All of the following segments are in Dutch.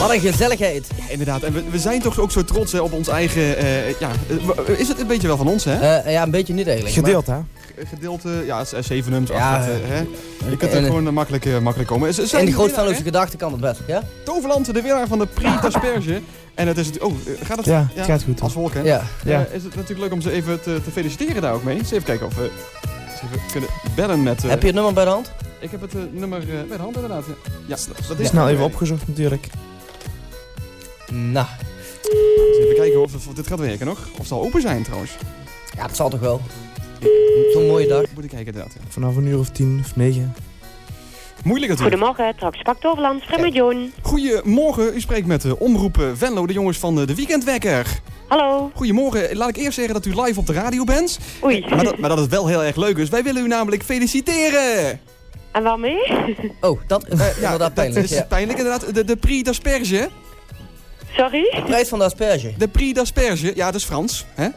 Wat een gezelligheid. Inderdaad, en we, we zijn toch ook zo trots hè, op ons eigen... eh, ja, eh, is het een beetje wel van ons, hè? Eh, ja, een beetje niet eigenlijk. Gedeeld, hè? Gedeelte, ja, zevenums, Ja, acht, hè? Je kunt er en- gewoon makkelijk, makkelijk komen. Zijn in die de grootvaarloze gedachte kan het best, ja? Toverland, de winnaar van de Prix d'Asperge. En het is het... Oh, gaat het? Ja, het gaat goed. Als volk, hè? Ja. Ja. Is het natuurlijk leuk om ze even te, te feliciteren daar ook mee. Eens even kijken of we even kunnen bellen met... eh, Heb je het nummer bij de hand? Ik heb het nummer eh, bij de hand inderdaad. Ja, ja dat is Snel even opgezocht natuurlijk. Nou, Eens even kijken of, of dit gaat werken nog. Of ze al open zijn trouwens. ja, dat zal toch wel. Zo'n mooie dag. Moet ik kijken inderdaad. Ja. Vanaf een uur of tien of negen. Moeilijk natuurlijk. Goedemorgen, Traxpak Toverland, spreek met Joon. Goedemorgen, u spreekt met de omroep eh, Venlo, de jongens van eh, de Weekendwekker. Hallo. Goedemorgen, laat ik eerst zeggen dat u live op de radio bent. Oei. Maar dat, maar dat het wel heel erg leuk is. Wij willen u namelijk feliciteren. En waarmee? Oh, dat is inderdaad dat pijnlijk. is Ja. pijnlijk inderdaad. De, de Prix d'Asperge. Sorry? Prijs van de asperge. De Prix d'Asperge. Ja, dat is Frans. Hè?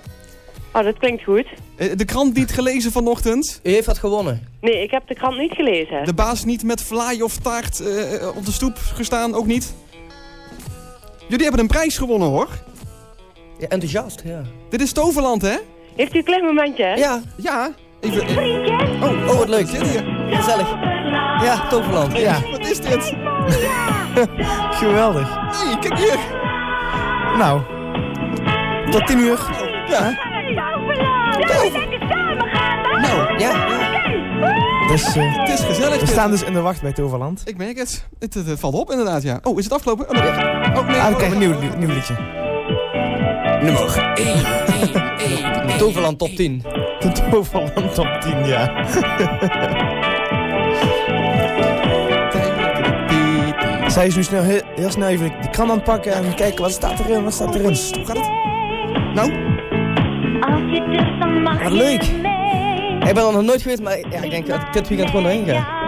Oh, dat klinkt goed. Eh, De krant niet gelezen vanochtend. U heeft wat gewonnen. Nee, ik heb de krant niet gelezen. De baas niet met fly of taart eh, op de stoep gestaan, ook niet. Jullie hebben een prijs gewonnen hoor. Ja, enthousiast, ja. Dit is Toverland hè? Heeft u een klein momentje? Ja, Ja. Even, oh, oh wat leuk. Zit hier. Gezellig. Ja, Toverland. Ja, Wat is dit? geweldig. Nee, kijk hier. Nou, tot tien uur. Ja. Nou, Ja, ja. Dus eh, het is gezellig. we staan dus in de wacht bij Toverland. Ik merk het. Het, het, het valt op inderdaad, ja. Oh, is het afgelopen? Oh, nee. Oh, nee. Ah, oh, kijk, een nieuw, nieuw liedje. Nummer 1. Toverland top 10. De Toverland top 10, ja. Zij is nu snel, heel, heel snel even de krant aan het pakken en kijken wat staat erin, wat staat erin. Hoe gaat het? Nou, Wat leuk. Ik ben er nog nooit geweest, maar ja, ik denk dat ik dit weekend gewoon heen ga.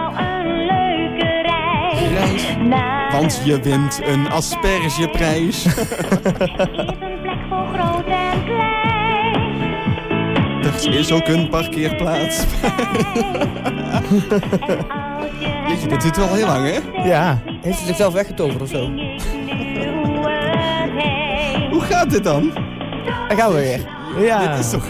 Want je wint een aspergeprijs. is een plek voor groot en klein. Er is ook een parkeerplaats. Jeetje, dit duurt wel heel lang, hè? Ja, Heeft ze zichzelf weggetoverd of zo? Hoe gaat dit dan? Daar gaan we weer. ja. Dit is toch...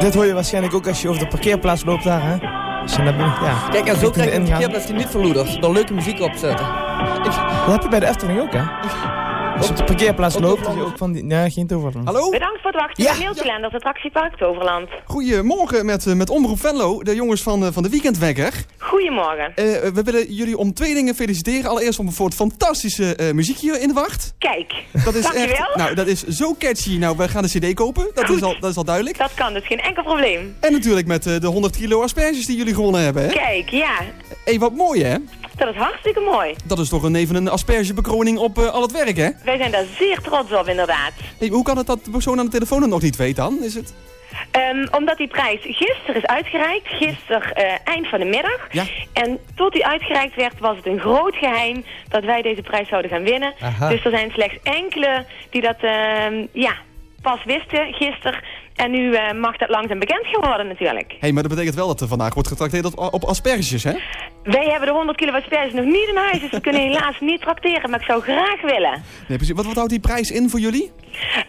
Dit hoor je waarschijnlijk ook als je over de parkeerplaats loopt daar, hè? Als je naar binnen, ja. Kijk, en zo krijg je een parkeerplaats die niet verloedert. Dan leuke muziek opzetten. Dat heb je bij de Efteling ook, hè? Als je op de parkeerplaats loopt, je ook van die... Nee, geen Toverland. Hallo? Bedankt voor het wachten. Ja. Ja. Mailtje het attractiepark Toverland. Goedemorgen met, eh, met Omroep Venlo, de jongens van, eh, van de Weekendwekker. Goedemorgen. Eh, we willen jullie om twee dingen feliciteren. Allereerst om voor het fantastische eh, muziek hier in de wacht. Kijk, Dat is Dankjewel. echt, nou, dat is zo catchy. Nou, we gaan de cd kopen. Dat is, al, dat is al duidelijk. dat kan dus geen enkel probleem. En natuurlijk met de 100 kilo asperges die jullie gewonnen hebben. Hè? Kijk, ja, Hé, wat mooi hè? Dat is hartstikke mooi. Dat is toch een, even een aspergebekroning op eh, al het werk hè? Wij zijn daar zeer trots op, inderdaad. Hey, hoe kan het dat de persoon aan de telefoon het nog niet weet dan? Is het... Ehm, omdat die prijs gisteren is uitgereikt, gisteren eh, eind van de middag. Ja. En tot die uitgereikt werd was het een groot geheim dat wij deze prijs zouden gaan winnen. Aha. Dus er zijn slechts enkele die dat ehm, ja, pas wisten gisteren. En nu eh, mag dat langzaam bekend geworden natuurlijk. Hé, hey, maar dat betekent wel dat er vandaag wordt getrakteerd op, op asperges hè? Wij hebben de 100 kilo asperges nog niet in huis, dus we kunnen helaas niet trakteren. Maar ik zou graag willen. Nee, precies. Wat, wat houdt die prijs in voor jullie?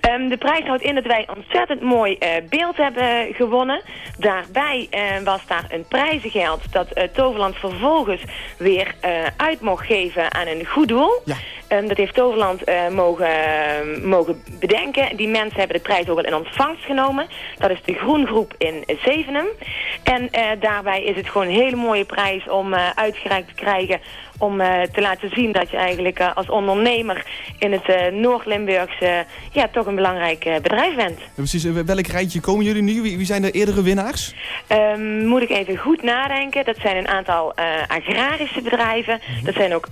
Ehm, de prijs houdt in dat wij ontzettend mooi eh, beeld hebben gewonnen. Daarbij eh, was daar een prijzengeld dat Toverland vervolgens weer uit mocht geven aan een goed doel. Ja. Ehm, dat heeft Toverland eh, mogen, mogen bedenken. Die mensen hebben de prijs ook al in ontvangst genomen. Dat is de Groengroep in Zevenum. En eh, daarbij is het gewoon een hele mooie prijs om eh, uitgereikt te krijgen... om eh, te laten zien dat je eigenlijk eh, als ondernemer in het eh, Noord-Limburgse... ja, toch een belangrijk bedrijf bent. Ja, precies. Welk rijtje komen jullie nu? Wie, wie zijn de eerdere winnaars? Ehm, moet ik even goed nadenken. Dat zijn een aantal agrarische bedrijven. Dat zijn ook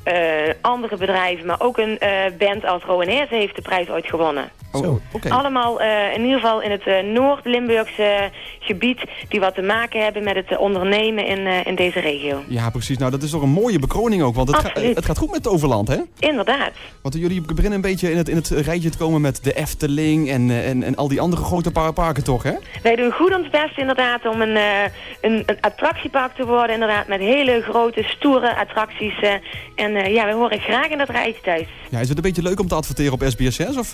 andere bedrijven. Maar ook een band als Rowan Heersen heeft de prijs ooit gewonnen. Oh, Zo. oké. Allemaal eh, in ieder geval in het eh, Noord-Limburgse gebied die wat te maken hebben met het eh, ondernemen in, eh, in deze regio. Ja, precies. Nou, dat is toch een mooie bekroning ook. Want het, ga- het gaat goed met Toverland, hè? Inderdaad. Want jullie beginnen een beetje in het, in het rijtje te komen met de Efteling en, en, en al die andere grote pa- parken, toch, hè? Wij doen goed ons best inderdaad om een, eh, een, een attractiepark te worden. Inderdaad met hele grote, stoere attracties. eh, en eh, ja, we horen graag in dat rijtje thuis. Ja, is het een beetje leuk om te adverteren op SBS6? Of,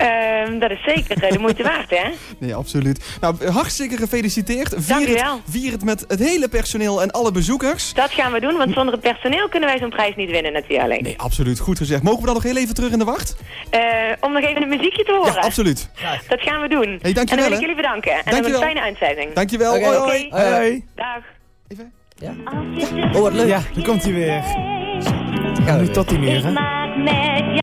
eh? Ehm, dat is zeker eh, de moeite waard, hè? Nee, absoluut. Nou, hartstikke gefeliciteerd. Vier Dank u het, wel. vier het met het hele personeel en alle bezoekers. Dat gaan we doen, want zonder het personeel kunnen wij zo'n prijs niet winnen natuurlijk. Nee, absoluut. Goed gezegd. Mogen we dan nog heel even terug in de wacht? Eh, om nog even een muziekje te horen. Ja, absoluut. Dat gaan we doen. Hey, dankjewel, en dan wil ik jullie bedanken. En dan Dankjewel. een fijne uitzending. Dankjewel. Oké. Hoi, hoi. Hoi, hoi. Dag. Even. Oh, wat leuk. Ja, daar komt hij weer. Gaan Nu tot die meer, hè?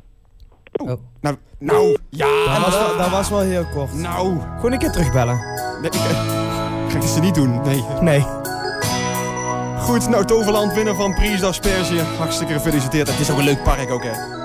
Jou. Oh. Nou, nou, ja. Dat was, wel, dat was wel heel kort. Nou. Gewoon een keer terugbellen. Nee, ik, eh, ga ik ze niet doen. Nee. Nee. Goed, nou, Toverland, winnaar van Prix d'Asperge. Hartstikke gefeliciteerd. Het is ook een leuk park ook, hè.